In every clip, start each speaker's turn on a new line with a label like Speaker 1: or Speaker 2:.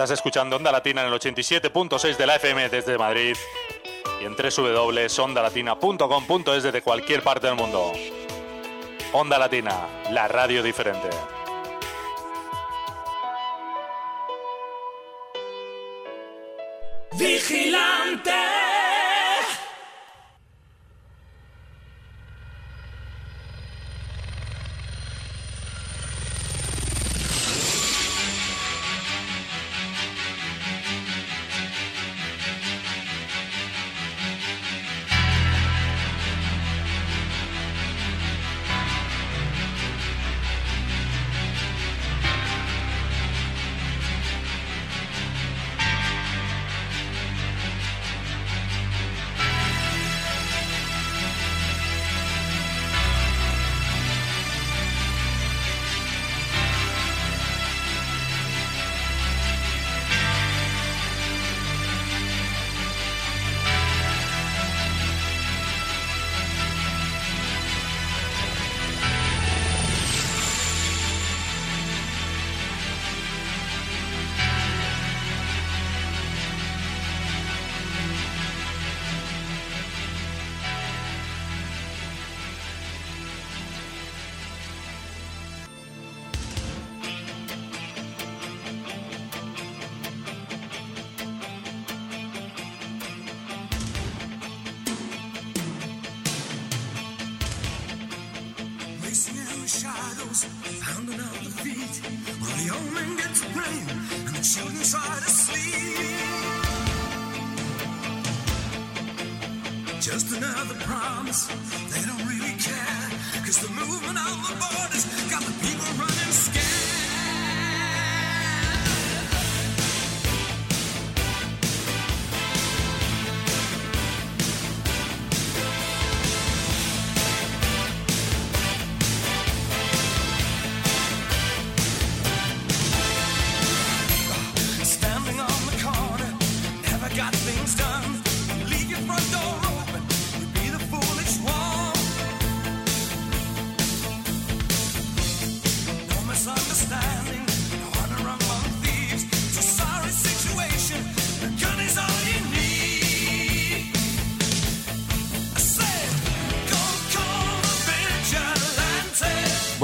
Speaker 1: Estás escuchando Onda Latina en el 87.6 de la FM desde Madrid y en www.ondalatina.com.es desde cualquier parte del mundo. Onda Latina, la radio diferente.
Speaker 2: Vigilante.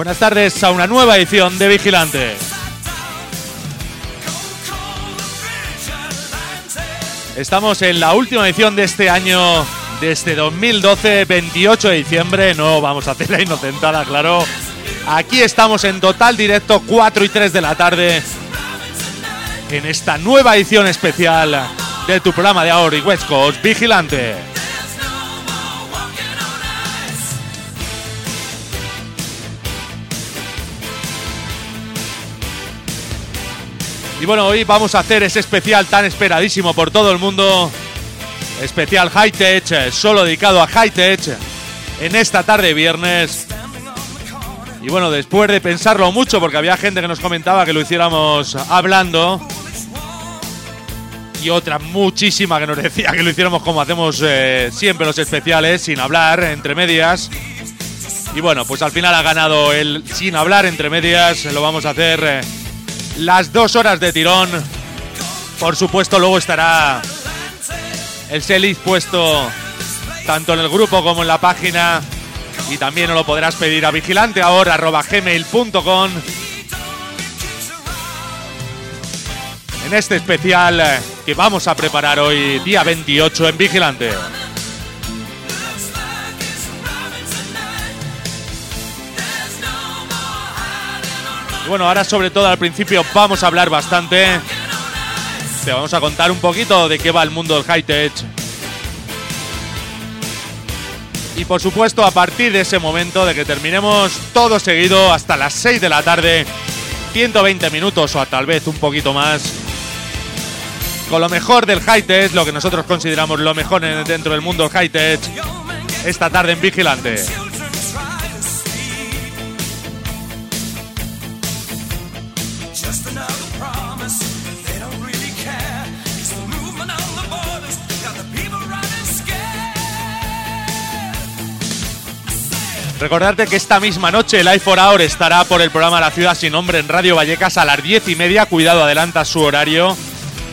Speaker 1: Buenas tardes a una nueva edición de Vigilante. Estamos en la última edición de este año, desde 2012, 28 de diciembre. No vamos a hacer la inocentada, claro. Aquí estamos en total directo, 4 y 3 de la tarde, en esta nueva edición especial de tu programa de ahora y West Coast, Vigilante. Y bueno, hoy vamos a hacer ese especial tan esperadísimo por todo el mundo. Especial High eh, solo dedicado a High Tech en esta tarde viernes. Y bueno, después de pensarlo mucho, porque había gente que nos comentaba que lo hiciéramos hablando. Y otra muchísima que nos decía que lo hiciéramos como hacemos eh, siempre los especiales, sin hablar, entre medias. Y bueno, pues al final ha ganado el sin hablar entre medias. Lo vamos a hacer eh, las dos horas de tirón. Por supuesto, luego estará el setlist puesto tanto en el grupo como en la página. Y también lo podrás pedir a vigilanteahora.gmail.com En este especial que vamos a preparar hoy, día 28 en Vigilante. Bueno, ahora sobre todo al principio vamos a hablar bastante. Te vamos a contar un poquito de qué va el mundo del high tech. Y por supuesto, a partir de ese momento de que terminemos todo seguido hasta las 6 de la tarde, 120 minutos o tal vez un poquito más, con lo mejor del high tech, lo que nosotros consideramos lo mejor dentro del mundo high tech, esta tarde en Vigilante. Recordarte que esta misma noche Life for Hour estará por el programa La Ciudad Sin Nombre en Radio Vallecas a las 10 y media. Cuidado, adelanta su horario.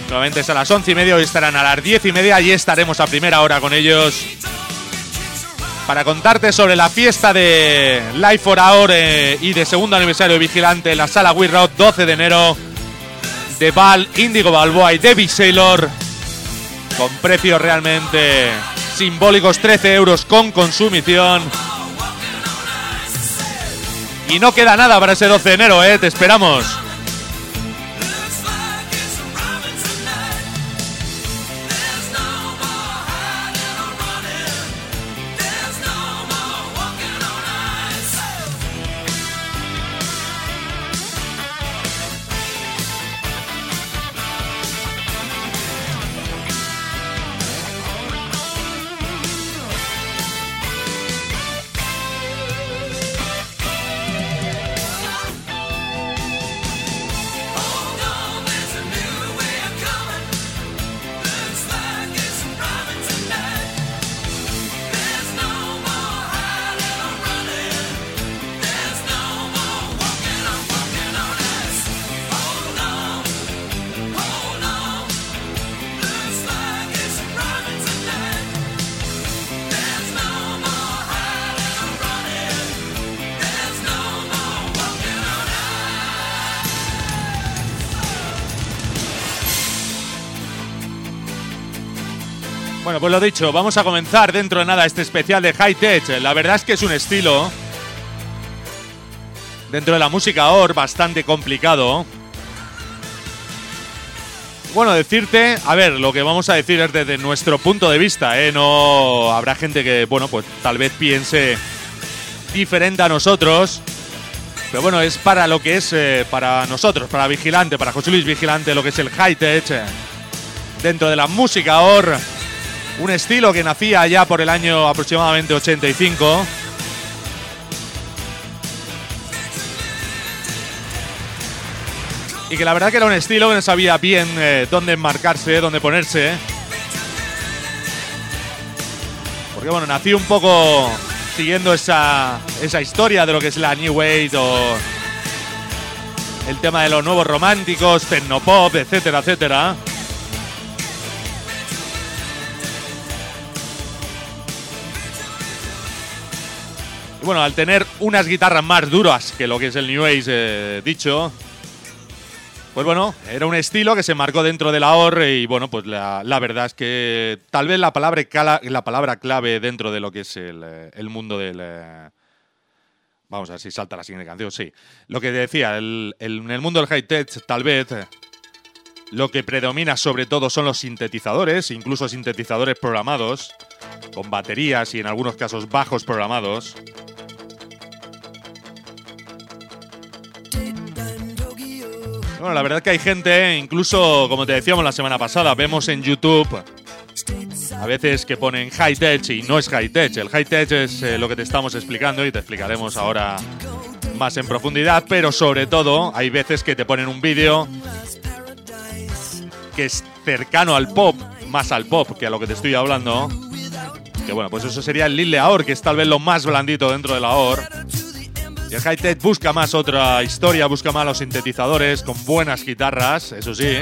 Speaker 1: Nuevamente es a las 11 y media, hoy estarán a las 10 y media. y estaremos a primera hora con ellos para contarte sobre la fiesta de Life for Hour eh, y de segundo aniversario de Vigilante en la sala We Road 12 de enero de Val, Indigo Balboa y Debbie Sailor con precios realmente simbólicos 13 euros con consumición y no queda nada para ese 12 de enero, ¿eh? te esperamos. Lo dicho, vamos a comenzar dentro de nada este especial de High Tech. La verdad es que es un estilo dentro de la música OR bastante complicado. Bueno, decirte, a ver, lo que vamos a decir es desde nuestro punto de vista, ¿eh? No habrá gente que, bueno, pues tal vez piense diferente a nosotros. Pero bueno, es para lo que es eh, para nosotros, para Vigilante, para José Luis Vigilante, lo que es el high tech eh, dentro de la música OR. Un estilo que nacía ya por el año aproximadamente 85. Y que la verdad que era un estilo que no sabía bien eh, dónde enmarcarse, dónde ponerse. Porque bueno, nació un poco siguiendo esa, esa historia de lo que es la New Wave o el tema de los nuevos románticos, tecnopop, etcétera, etcétera. Bueno, al tener unas guitarras más duras que lo que es el New Age eh, dicho, pues bueno, era un estilo que se marcó dentro de la OR y bueno, pues la, verdad es que tal vez la palabra, la palabra clave dentro de lo que es el, eh, mundo del... Eh, vamos a ver si salta la siguiente canción, sí. Lo que decía, en el mundo del high-tech tal vez lo que predomina sobre todo son los sintetizadores, incluso sintetizadores programados, con baterías y en algunos casos bajos programados. Bueno, la verdad es que hay gente, incluso como te decíamos la semana pasada, vemos en YouTube a veces que ponen high tech y no es high tech. El high tech es eh, lo que te estamos explicando y te explicaremos ahora más en profundidad, pero sobre todo hay veces que te ponen un vídeo que es cercano al pop, más al pop que a lo que te estoy hablando. Que bueno, pues eso sería el Lille Aor, que es tal vez lo más blandito dentro de la. Y el high-tech busca más otra historia, busca más los sintetizadores con buenas guitarras, eso sí.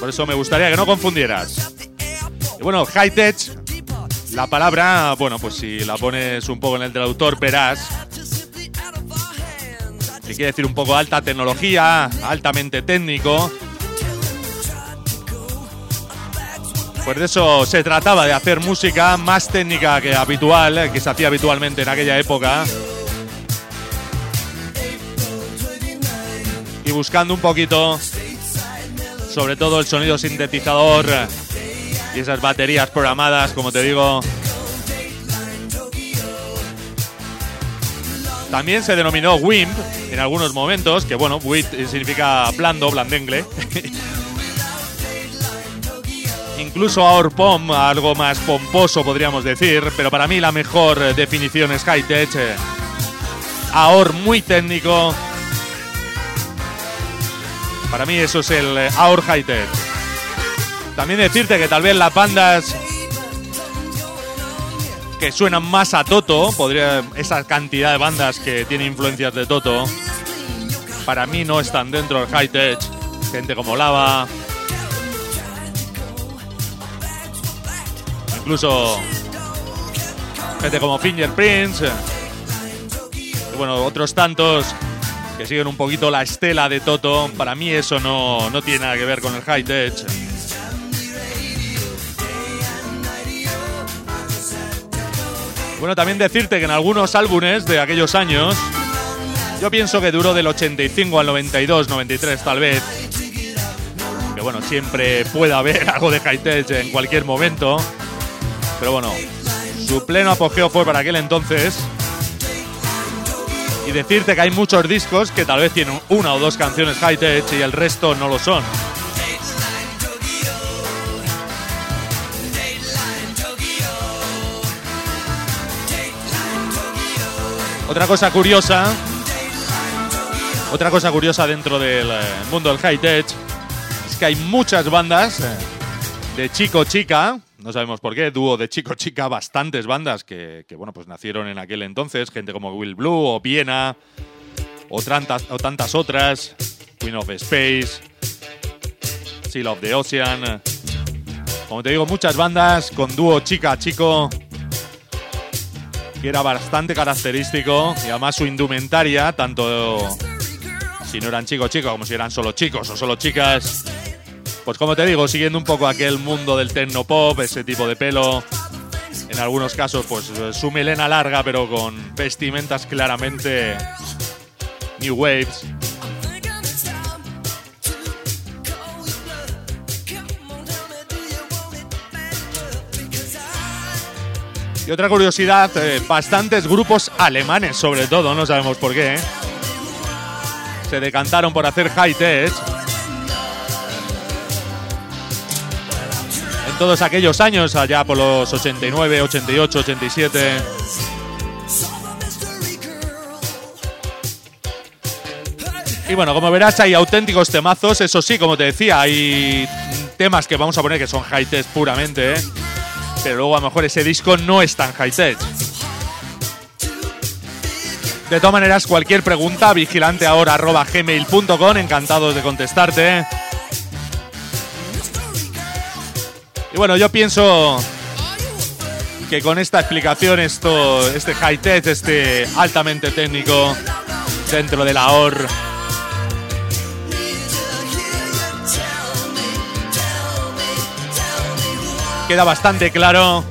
Speaker 1: Por eso me gustaría que no confundieras. Y bueno, high-tech, la palabra, bueno, pues si la pones un poco en el traductor verás que quiere decir un poco alta tecnología, altamente técnico. Pues de eso se trataba, de hacer música más técnica que habitual, eh, que se hacía habitualmente en aquella época. Y buscando un poquito, sobre todo el sonido sintetizador y esas baterías programadas, como te digo. También se denominó WIMP en algunos momentos, que bueno, WIT significa blando, blandengle. incluso Pom, algo más pomposo podríamos decir, pero para mí la mejor definición es high tech. Aor muy técnico. Para mí eso es el Aor high tech. También decirte que tal vez las bandas que suenan más a Toto, podría esa cantidad de bandas que tienen influencias de Toto, para mí no están dentro del high tech. Gente como Lava, incluso gente como Fingerprints, y bueno, otros tantos que siguen un poquito la estela de Toto. Para mí eso no, no tiene nada que ver con el high tech. Bueno, también decirte que en algunos álbumes de aquellos años, yo pienso que duró del 85 al 92, 93 tal vez, que bueno, siempre puede haber algo de high tech en cualquier momento, pero bueno, su pleno apogeo fue para aquel entonces. Y decirte que hay muchos discos que tal vez tienen una o dos canciones high tech y el resto no lo son. Otra cosa curiosa, otra cosa curiosa dentro del eh, mundo del high tech es que hay muchas bandas eh, de chico chica, no sabemos por qué, dúo de chico chica, bastantes bandas que, que, bueno, pues nacieron en aquel entonces, gente como Will Blue o Viena o tantas, o tantas otras, Queen of Space, Seal of the Ocean. Como te digo, muchas bandas con dúo chica chico que era bastante característico y además su indumentaria, tanto si no eran chicos chicos como si eran solo chicos o solo chicas, pues como te digo, siguiendo un poco aquel mundo del techno pop, ese tipo de pelo, en algunos casos pues su melena larga pero con vestimentas claramente new waves. Y otra curiosidad, eh, bastantes grupos alemanes sobre todo, no sabemos por qué, ¿eh? se decantaron por hacer high tech. Todos aquellos años, allá por los 89, 88, 87. Y bueno, como verás hay auténticos temazos, eso sí, como te decía, hay temas que vamos a poner que son high tech puramente, ¿eh? pero luego a lo mejor ese disco no es tan high tech. De todas maneras, cualquier pregunta, vigilanteahora.gmail.com, encantados de contestarte. Y bueno, yo pienso que con esta explicación, esto, este high tech, este altamente técnico dentro de la OR, queda bastante claro.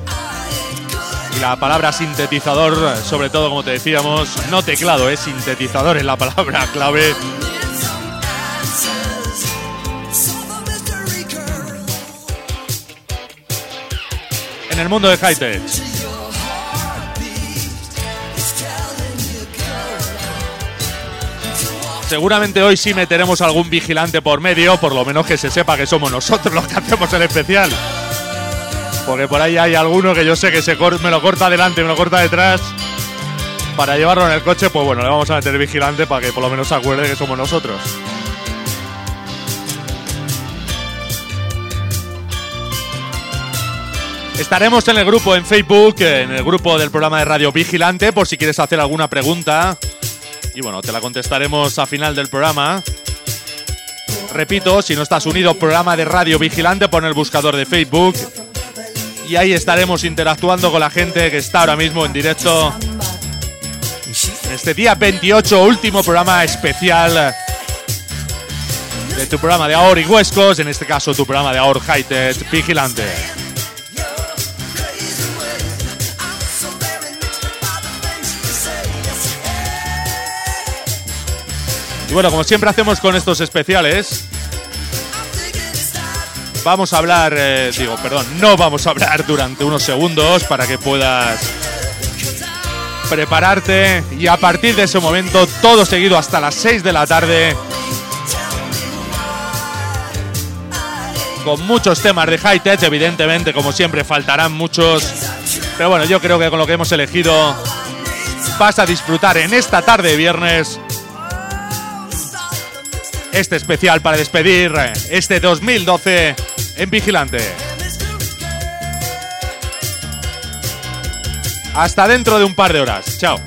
Speaker 1: Y la palabra sintetizador, sobre todo como te decíamos, no teclado, es sintetizador es la palabra clave. En el mundo de high. Seguramente hoy sí meteremos algún vigilante por medio, por lo menos que se sepa que somos nosotros los que hacemos el especial. Porque por ahí hay alguno que yo sé que se me lo corta adelante, me lo corta detrás. Para llevarlo en el coche, pues bueno, le vamos a meter vigilante para que por lo menos se acuerde que somos nosotros. Estaremos en el grupo en Facebook, en el grupo del programa de Radio Vigilante, por si quieres hacer alguna pregunta. Y bueno, te la contestaremos a final del programa. Repito, si no estás unido, programa de Radio Vigilante, pon el buscador de Facebook y ahí estaremos interactuando con la gente que está ahora mismo en directo. Este día 28, último programa especial de tu programa de Ahora y Huescos, en este caso tu programa de Ahora High Tech Vigilante. Y bueno, como siempre hacemos con estos especiales, vamos a hablar, eh, digo, perdón, no vamos a hablar durante unos segundos para que puedas prepararte y a partir de ese momento todo seguido hasta las 6 de la tarde con muchos temas de high tech, evidentemente, como siempre faltarán muchos, pero bueno, yo creo que con lo que hemos elegido vas a disfrutar en esta tarde de viernes este especial para despedir este 2012
Speaker 3: en Vigilante. Hasta dentro de un par de horas. Chao.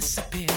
Speaker 4: disappear.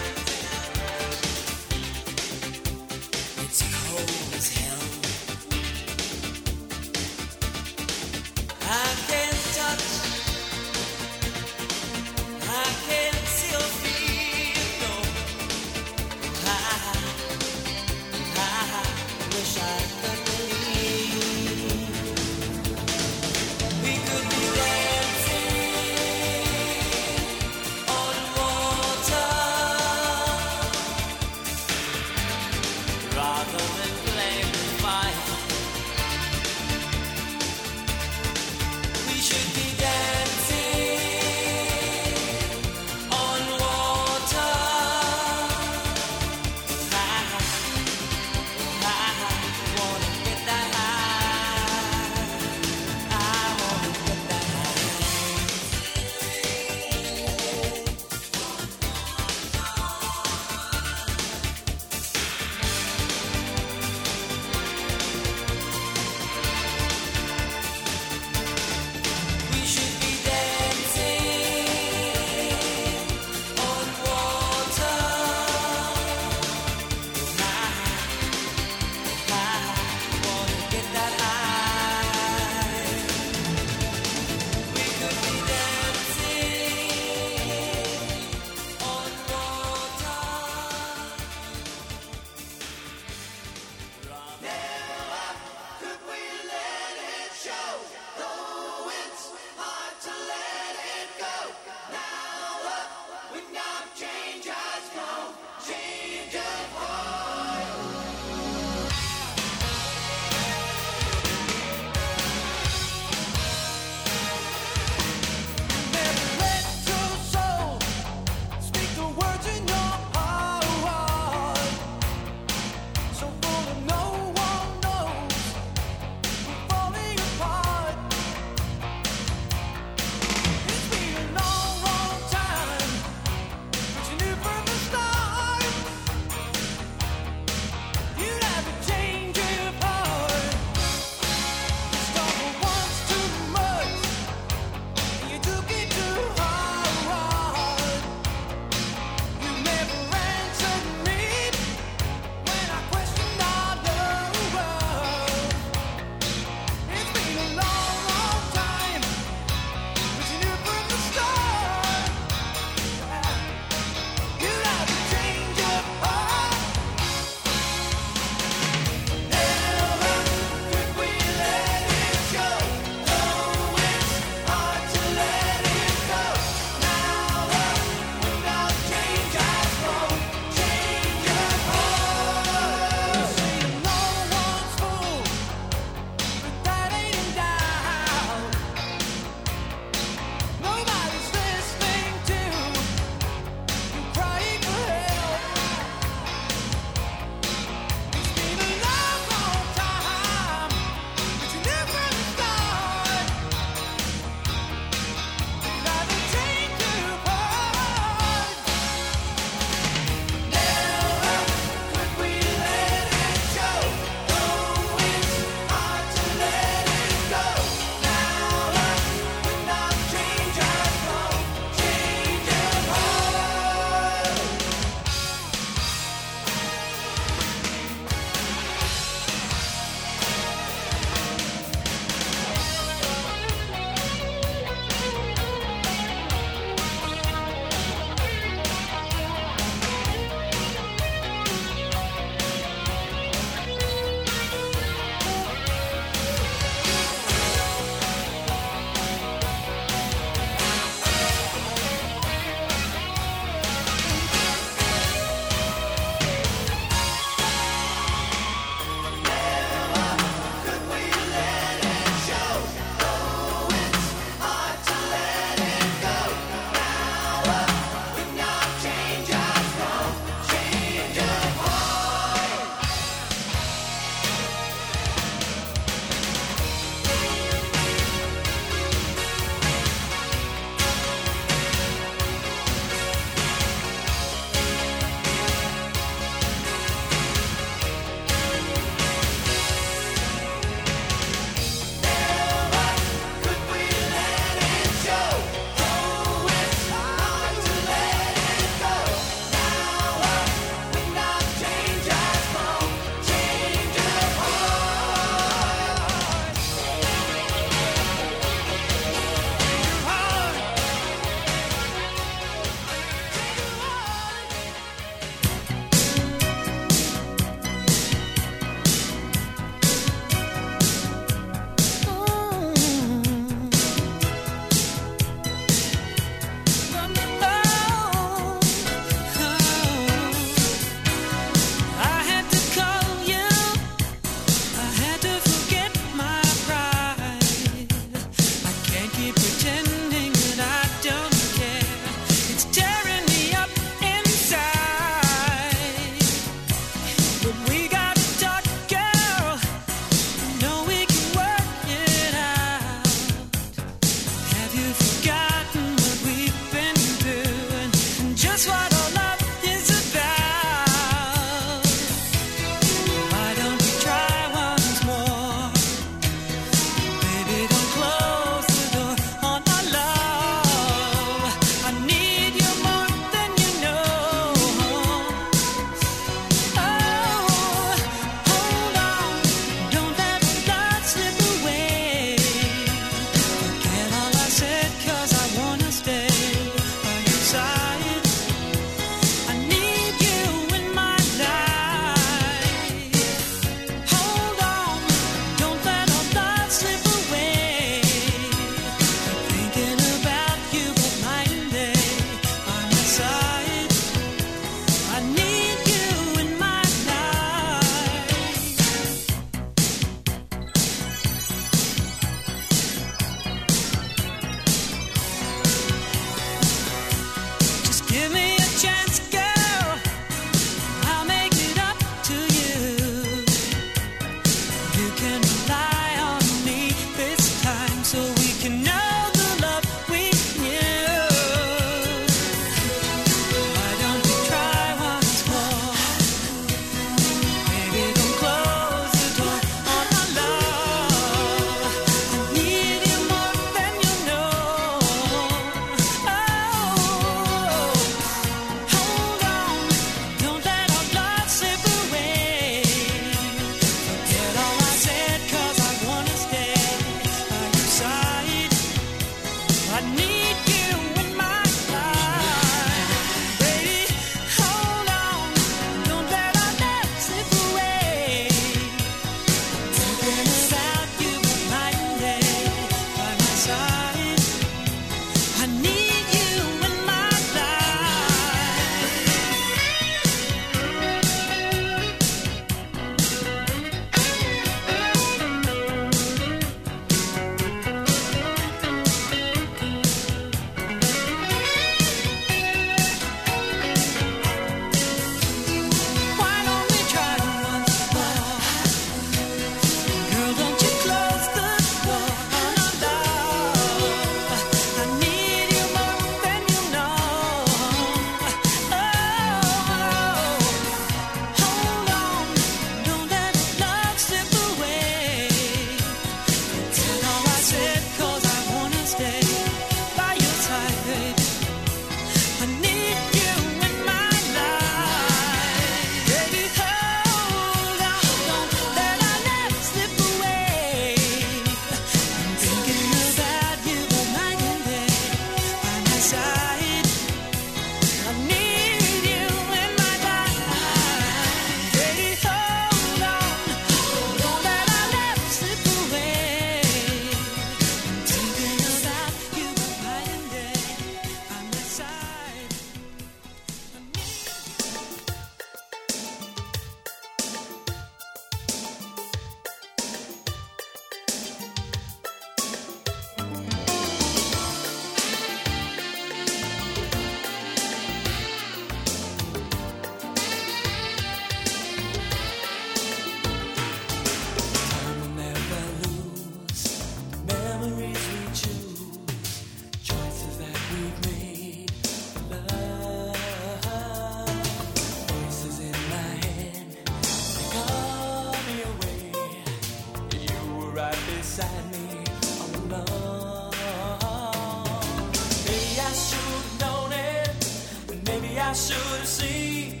Speaker 3: Should have seen,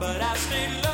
Speaker 3: but I stayed lost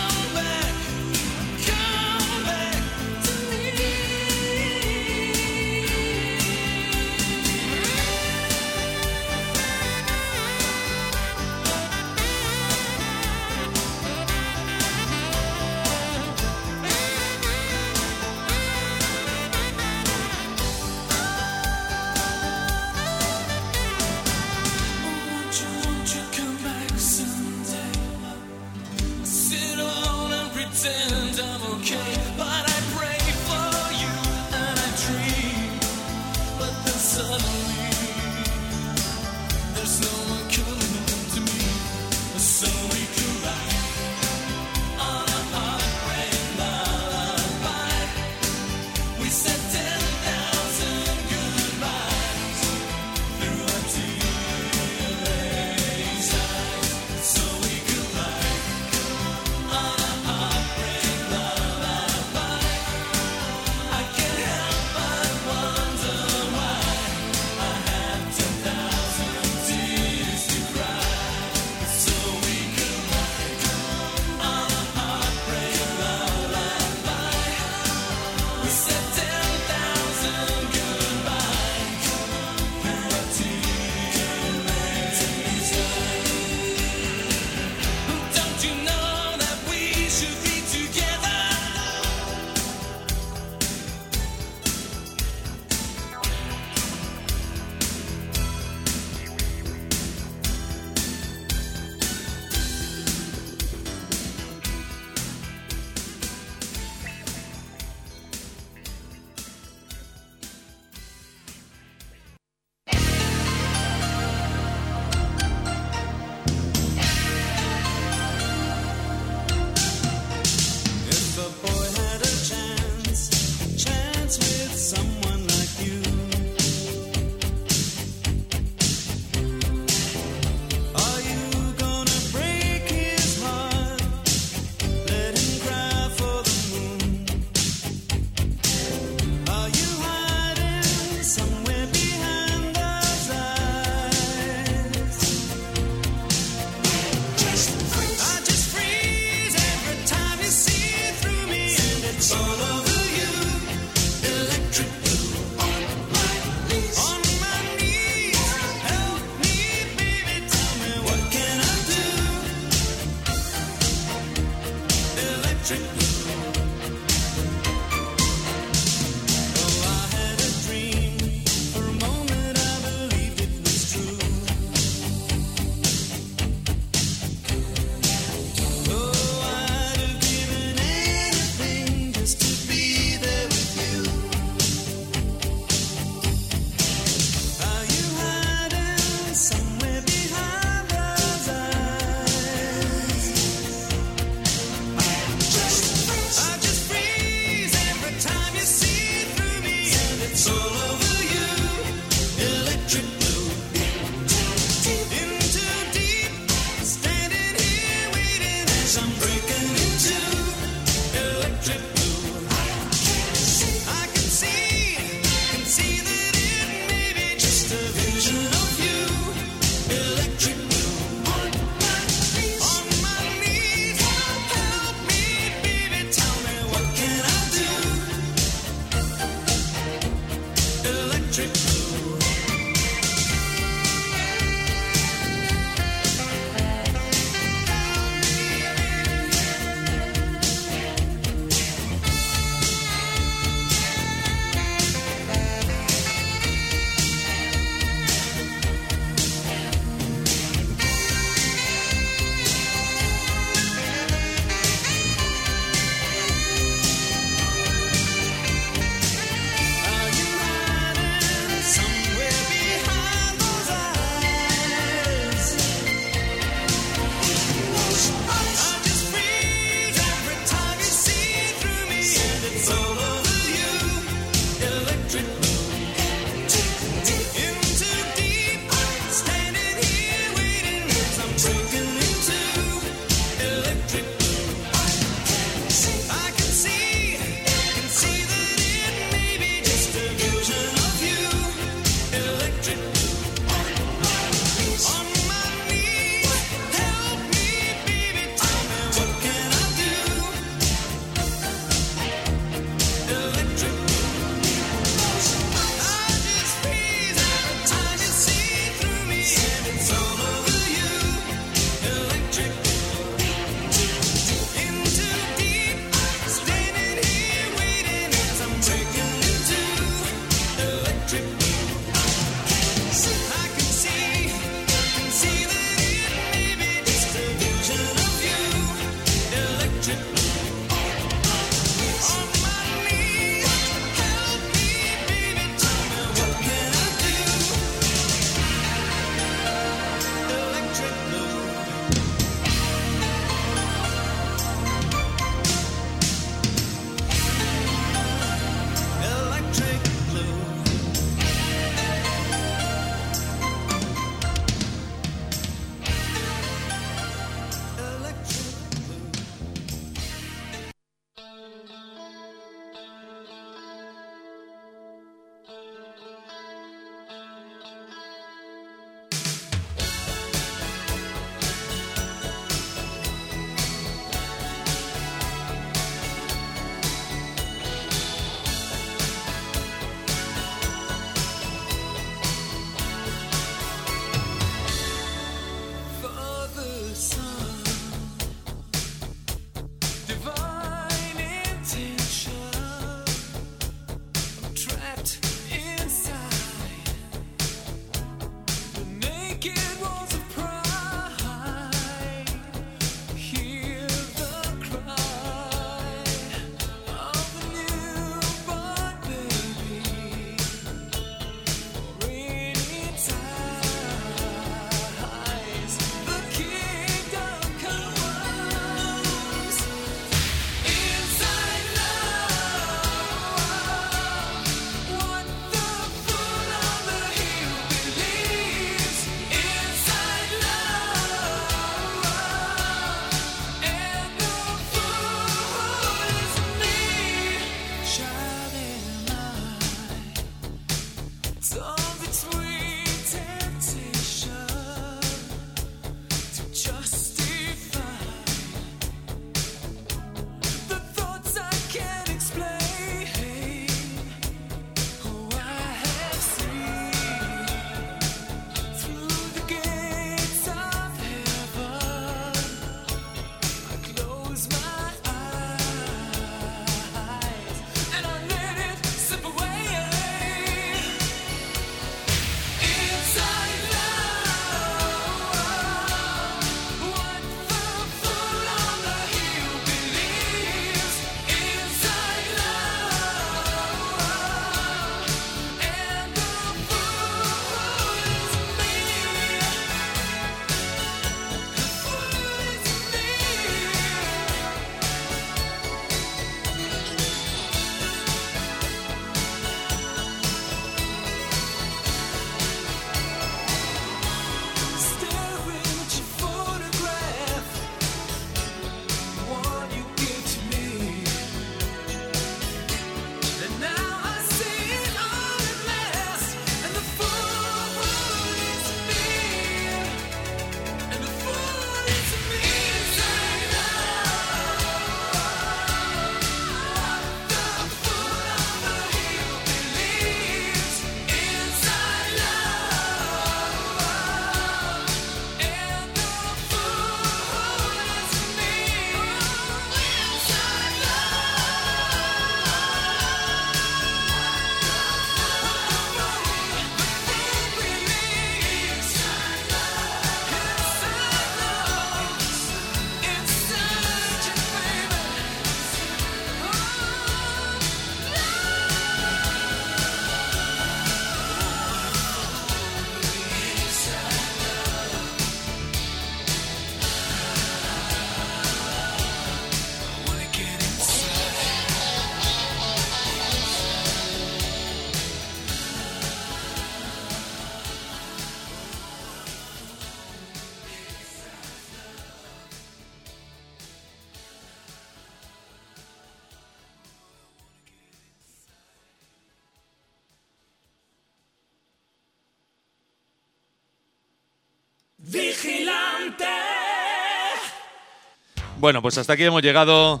Speaker 1: Bueno, pues hasta aquí hemos llegado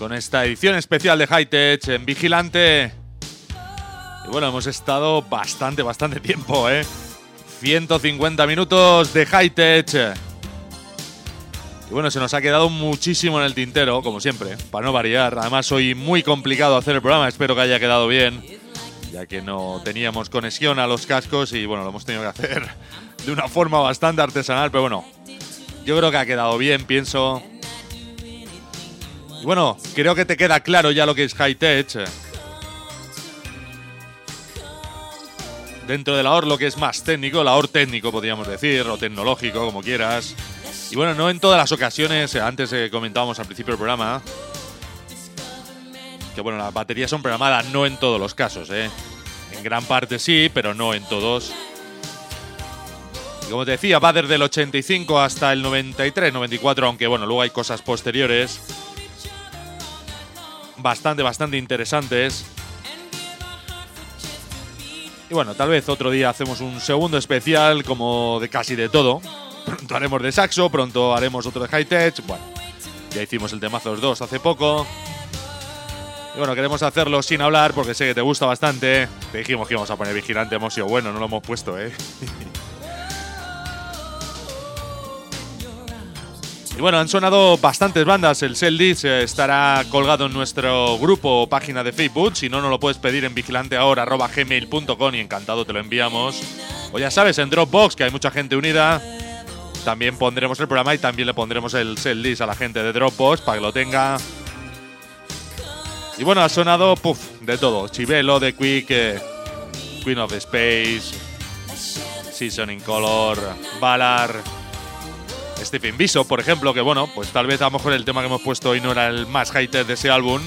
Speaker 1: con esta edición especial de High en Vigilante. Y bueno, hemos estado bastante, bastante tiempo, ¿eh? 150 minutos de High. Y bueno, se nos ha quedado muchísimo en el tintero, como siempre, para no variar. Además, hoy muy complicado hacer el programa, espero que haya quedado bien, ya que no teníamos conexión a los cascos y bueno, lo hemos tenido que hacer de una forma bastante artesanal, pero bueno, yo creo que ha quedado bien, pienso. Y bueno, creo que te queda claro ya lo que es high tech. Dentro de la OR lo que es más técnico, la OR técnico podríamos decir, o tecnológico, como quieras. Y bueno, no en todas las ocasiones, eh, antes eh, comentábamos al principio del programa, que bueno, las baterías son programadas, no en todos los casos, ¿eh? En gran parte sí, pero no en todos. Y como te decía, va desde el 85 hasta el 93, 94, aunque bueno, luego hay cosas posteriores. Bastante, bastante interesantes. Y bueno, tal vez otro día hacemos un segundo especial como de casi de todo. Pronto haremos de saxo, pronto haremos otro de high tech. Bueno, ya hicimos el temazo los dos hace poco. Y bueno, queremos hacerlo sin hablar porque sé que te gusta bastante. Te dijimos que íbamos a poner vigilante, hemos sido bueno, no lo hemos puesto, eh. Y bueno, han sonado bastantes bandas. El Seldis estará colgado en nuestro grupo o página de Facebook. Si no, nos lo puedes pedir en vigilanteahora.gmail.com y encantado te lo enviamos. O ya sabes, en Dropbox, que hay mucha gente unida. También pondremos el programa y también le pondremos el Seldis a la gente de Dropbox para que lo tenga. Y bueno, ha sonado puf, de todo. Chivelo, The Quick, eh, Queen of Space, Seasoning Color, Valar. Stephen Bishop, por ejemplo, que bueno, pues tal vez a lo mejor el tema que hemos puesto hoy no era el más high-tech de ese álbum.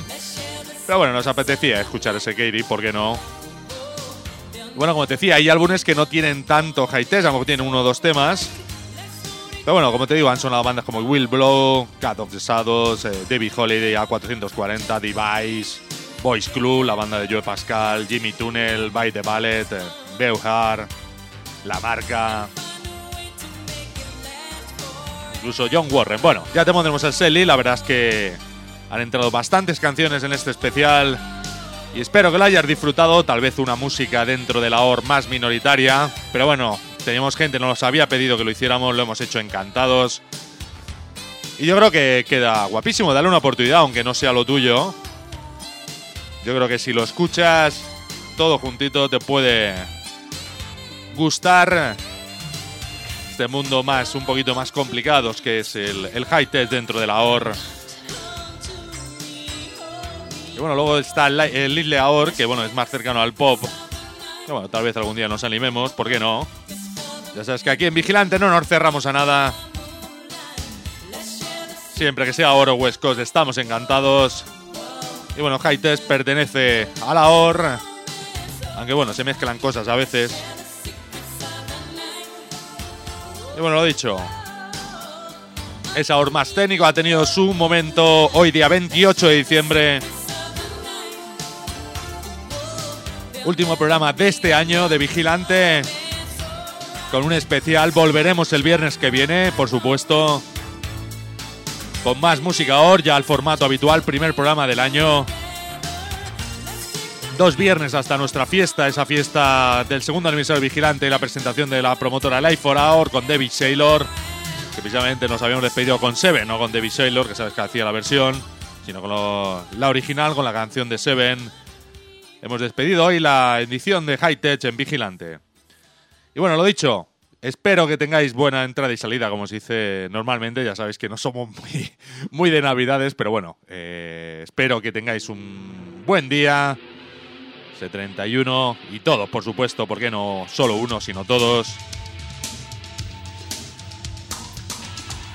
Speaker 1: Pero bueno, nos apetecía escuchar ese Katie, ¿por qué no? Bueno, como te decía, hay álbumes que no tienen tanto high-tech, a lo mejor tienen uno o dos temas. Pero bueno, como te digo, han sonado bandas como Will Blow, Cat of the Shadows, eh, David Holiday, A440, Device, Boys Club, la banda de Joe Pascal, Jimmy Tunnel, By the Ballet, eh, Beuhar, La Marca, incluso John Warren. Bueno, ya te pondremos el Selly, la verdad es que han entrado bastantes canciones en este especial y espero que lo hayas disfrutado, tal vez una música dentro de la OR más minoritaria, pero bueno, teníamos gente, nos había pedido que lo hiciéramos, lo hemos hecho encantados. Y yo creo que queda guapísimo, dale una oportunidad, aunque no sea lo tuyo. Yo creo que si lo escuchas todo juntito te puede gustar este mundo más, un poquito más complicado, que es el, el high tech dentro de la OR. Y bueno, luego está el, el Little AOR, que bueno, es más cercano al pop. Que bueno, tal vez algún día nos animemos, ¿por qué no? Ya sabes que aquí en Vigilante no nos cerramos a nada. Siempre que sea oro West Coast estamos encantados. Y bueno, High Tech pertenece a la OR. Aunque bueno, se mezclan cosas a veces. Y bueno, lo dicho. Esa OR más técnico ha tenido su momento hoy día 28 de diciembre. Último programa de este año de Vigilante. Con un especial. Volveremos el viernes que viene, por supuesto. Con más música OR, ya al formato habitual, primer programa del año. Dos viernes hasta nuestra fiesta, esa fiesta del segundo aniversario Vigilante y la presentación de la promotora Life for Hour con David Saylor. Que precisamente nos habíamos despedido con Seven, no con David Saylor, que sabes que hacía la versión, sino con lo- la original, con la canción de Seven. Hemos despedido hoy la edición de High Tech en Vigilante. Y bueno, lo dicho, espero que tengáis buena entrada y salida, como se dice normalmente. Ya sabéis que no somos muy, muy de Navidades, pero bueno, eh, espero que tengáis un buen día. Ese 31 y todos, por supuesto, porque no solo uno, sino todos.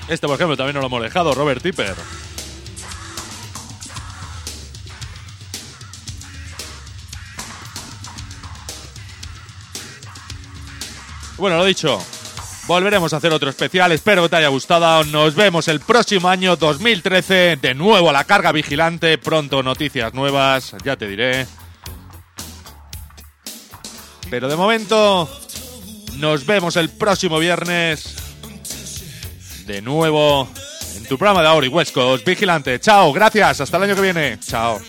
Speaker 1: Este, por ejemplo, también nos lo hemos dejado, Robert Tipper. Bueno, lo dicho, volveremos a hacer otro especial. Espero que te haya gustado. Nos vemos el próximo año 2013. De nuevo a la carga vigilante. Pronto noticias nuevas, ya te diré. Pero de momento, nos vemos el próximo viernes.
Speaker 2: de nuevo en tu programa de West Coast Vigilante. Chao, gracias, hasta el año que viene. Chao.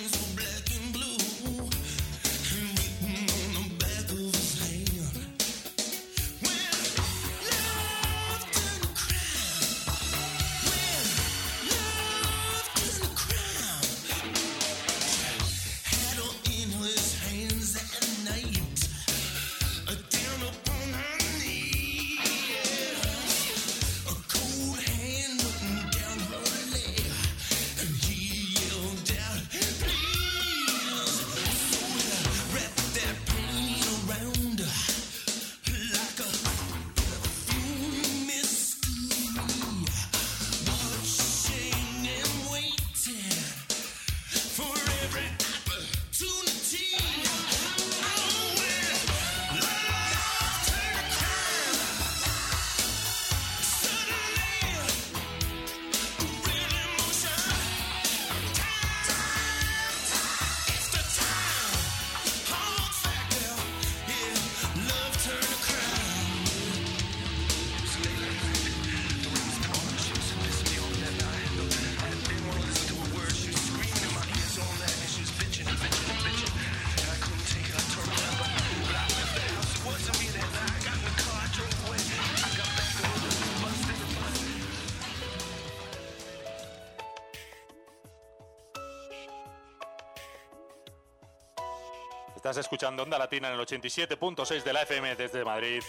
Speaker 1: Onda Latina en el 87.6 de la FM desde Madrid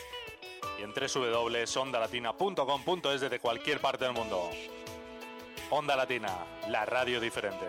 Speaker 1: y en www.ondalatina.com.es desde cualquier parte del mundo. Onda Latina, la radio diferente.